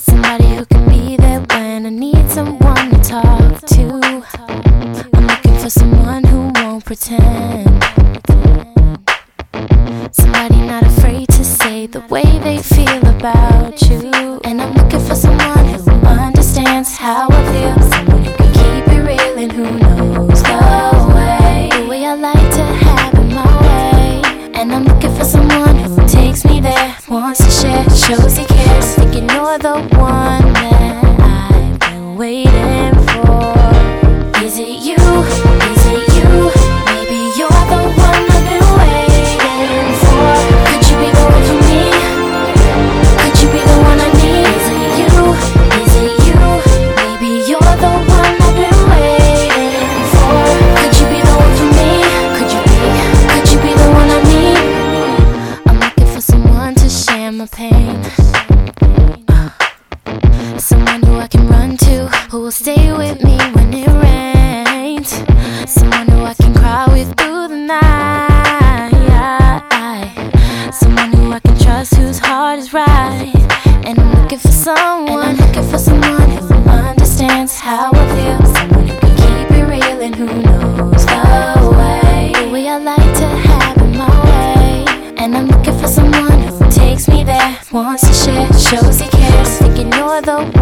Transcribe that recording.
Somebody who can be there when I need someone to talk to. I'm looking for someone who won't pretend. Somebody not afraid to say the way they feel about you. And I'm looking for someone who understands how I feel. Someone who can keep it real and who knows the way. The way I like to have it my way. And I'm looking for someone who takes me there, wants to share, shows he the one that I've been waiting for. Is it you? Is it you? Maybe you're the one I've been waiting for. Could you be the one for me? Could you be the one I need? Is it you? Is it you? Maybe you're the one I've been waiting for. Could you be the one for me? Could you be? Could you be the one I need? I'm looking for someone to share my pain. Someone who I can run to, who will stay with me when it rains. Someone who I can cry with through the night. Someone who I can trust, whose heart is right. And I'm looking for someone. Looking for someone who understands how I feel. The